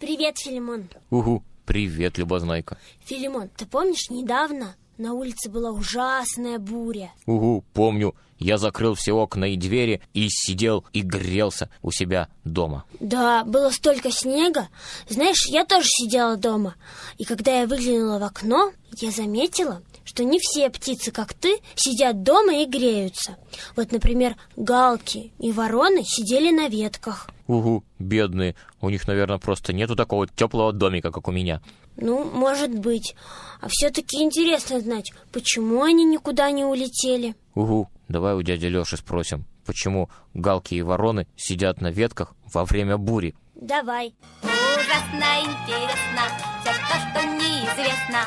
Привет, Филимон. Угу, привет, Любознайка. Филимон, ты помнишь, недавно на улице была ужасная буря? Угу, помню. Я закрыл все окна и двери и сидел и грелся у себя дома. Да, было столько снега. Знаешь, я тоже сидела дома. И когда я выглянула в окно, я заметила, что не все птицы, как ты, сидят дома и греются. Вот, например, галки и вороны сидели на ветках. Угу, бедные. У них, наверное, просто нету такого теплого домика, как у меня. Ну, может быть. А все-таки интересно знать, почему они никуда не улетели. Угу, давай у дяди Леши спросим, почему галки и вороны сидят на ветках во время бури. Давай. Ужасно интересно все то, что неизвестно.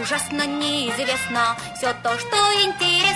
Ужасно неизвестно все то, что интересно.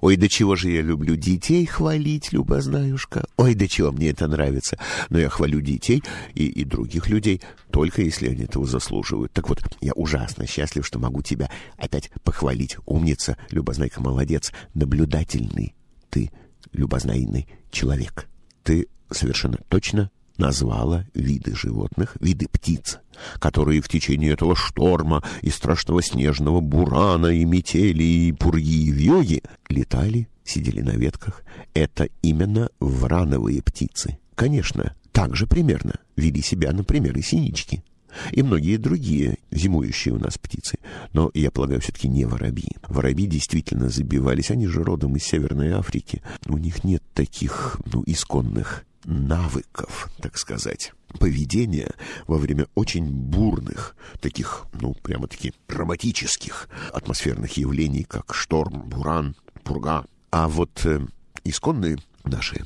Ой, до чего же я люблю детей хвалить, Любознаюшка. Ой, до чего мне это нравится. Но я хвалю детей и, и других людей, только если они этого заслуживают. Так вот, я ужасно счастлив, что могу тебя опять похвалить. Умница, Любознайка, молодец, наблюдательный. Ты любознайный человек. Ты совершенно точно назвала виды животных, виды птиц, которые в течение этого шторма и страшного снежного бурана и метели и пурги и вьюги летали, сидели на ветках. Это именно врановые птицы. Конечно, так же примерно вели себя, например, и синички. И многие другие зимующие у нас птицы. Но, я полагаю, все-таки не воробьи. Воробьи действительно забивались. Они же родом из Северной Африки. У них нет таких, ну, исконных навыков, так сказать, поведения во время очень бурных, таких, ну, прямо-таки драматических атмосферных явлений, как шторм, буран, пурга. А вот э, исконные наши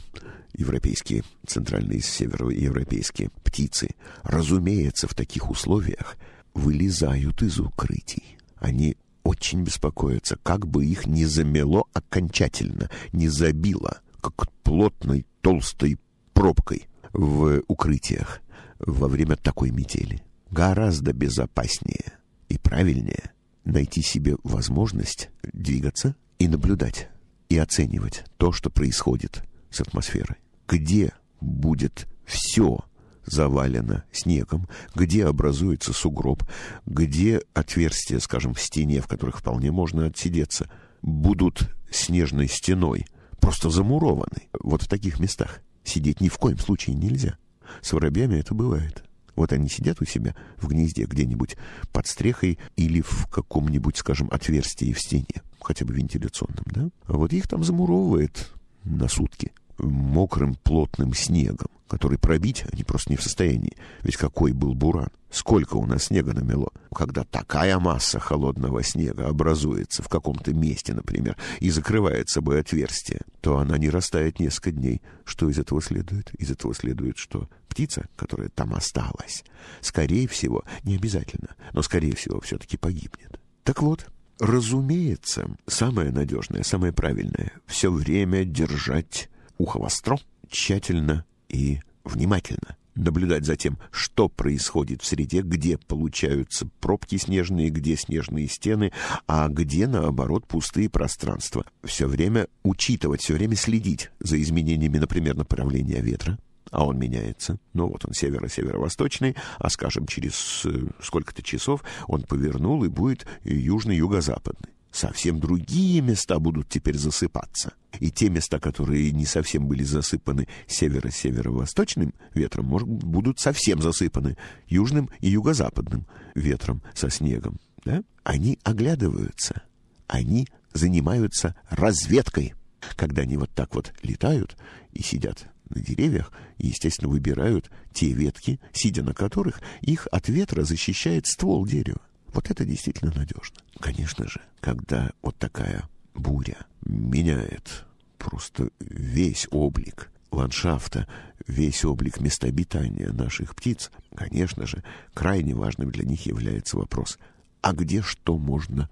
европейские, центральные североевропейские птицы, разумеется, в таких условиях вылезают из укрытий. Они очень беспокоятся, как бы их не замело окончательно, не забило, как плотной толстой пробкой в укрытиях во время такой метели. Гораздо безопаснее и правильнее найти себе возможность двигаться и наблюдать, и оценивать то, что происходит с атмосферой. Где будет все завалено снегом, где образуется сугроб, где отверстия, скажем, в стене, в которых вполне можно отсидеться, будут снежной стеной, просто замурованы. Вот в таких местах сидеть ни в коем случае нельзя. С воробьями это бывает. Вот они сидят у себя в гнезде где-нибудь под стрехой или в каком-нибудь, скажем, отверстии в стене, хотя бы вентиляционном, да? А вот их там замуровывает на сутки мокрым плотным снегом, который пробить они просто не в состоянии. Ведь какой был буран? Сколько у нас снега намело? Когда такая масса холодного снега образуется в каком-то месте, например, и закрывает собой отверстие, то она не растает несколько дней. Что из этого следует? Из этого следует, что птица, которая там осталась, скорее всего, не обязательно, но скорее всего все-таки погибнет. Так вот, разумеется, самое надежное, самое правильное — все время держать ухо востро, тщательно и внимательно наблюдать за тем, что происходит в среде, где получаются пробки снежные, где снежные стены, а где, наоборот, пустые пространства. Все время учитывать, все время следить за изменениями, например, направления ветра, а он меняется. Ну вот он северо-северо-восточный, а, скажем, через э, сколько-то часов он повернул и будет южно-юго-западный совсем другие места будут теперь засыпаться. И те места, которые не совсем были засыпаны северо-северо-восточным ветром, может, будут совсем засыпаны южным и юго-западным ветром со снегом. Да? Они оглядываются, они занимаются разведкой. Когда они вот так вот летают и сидят на деревьях и, естественно, выбирают те ветки, сидя на которых их от ветра защищает ствол дерева. Вот это действительно надежно. Конечно же, когда вот такая буря меняет просто весь облик ландшафта, весь облик места обитания наших птиц, конечно же, крайне важным для них является вопрос, а где что можно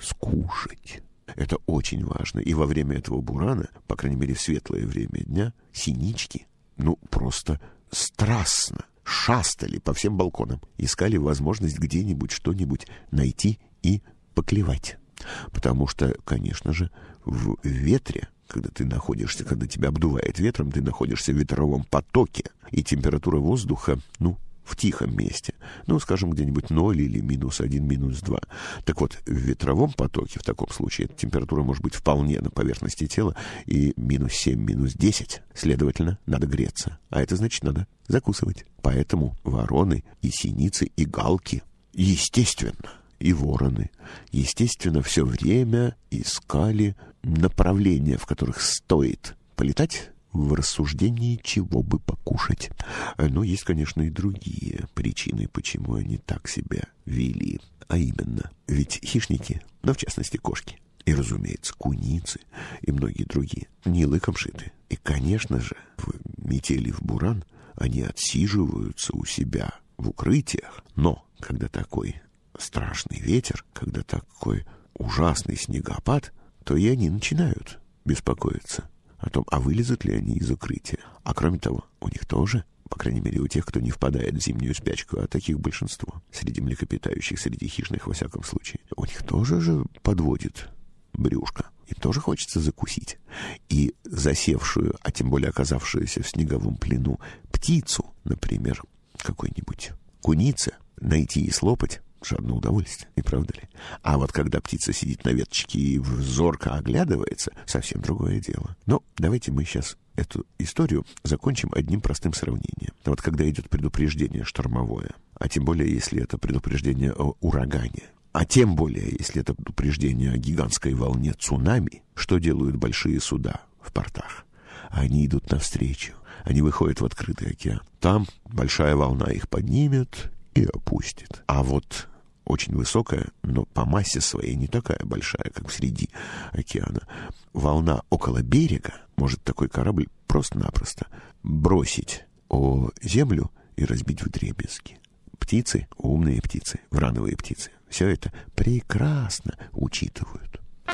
скушать? Это очень важно. И во время этого бурана, по крайней мере в светлое время дня, синички, ну, просто страстно шастали по всем балконам, искали возможность где-нибудь что-нибудь найти и поклевать. Потому что, конечно же, в ветре когда ты находишься, когда тебя обдувает ветром, ты находишься в ветровом потоке, и температура воздуха, ну, в тихом месте. Ну, скажем, где-нибудь 0 или минус 1, минус 2. Так вот, в ветровом потоке в таком случае температура может быть вполне на поверхности тела и минус 7, минус 10. Следовательно, надо греться. А это значит, надо закусывать. Поэтому вороны и синицы и галки, естественно, и вороны, естественно, все время искали направления, в которых стоит полетать в рассуждении, чего бы покушать. Но есть, конечно, и другие причины, почему они так себя вели. А именно, ведь хищники, но в частности кошки, и, разумеется, куницы и многие другие, не лыком шиты. И, конечно же, в метели в буран они отсиживаются у себя в укрытиях. Но когда такой страшный ветер, когда такой ужасный снегопад, то и они начинают беспокоиться о том, а вылезут ли они из укрытия. А кроме того, у них тоже, по крайней мере, у тех, кто не впадает в зимнюю спячку, а таких большинство, среди млекопитающих, среди хищных, во всяком случае, у них тоже же подводит брюшко. Им тоже хочется закусить. И засевшую, а тем более оказавшуюся в снеговом плену птицу, например, какой-нибудь куница, найти и слопать же одно удовольствие, не правда ли? А вот когда птица сидит на веточке и зорко оглядывается, совсем другое дело. Но давайте мы сейчас эту историю закончим одним простым сравнением. Вот когда идет предупреждение штормовое, а тем более, если это предупреждение о урагане, а тем более, если это предупреждение о гигантской волне цунами, что делают большие суда в портах? Они идут навстречу, они выходят в открытый океан. Там большая волна их поднимет и опустит. А вот очень высокая, но по массе своей не такая большая, как среди океана. Волна около берега может такой корабль просто-напросто бросить о землю и разбить в дребезги. Птицы, умные птицы, врановые птицы, все это прекрасно учитывают.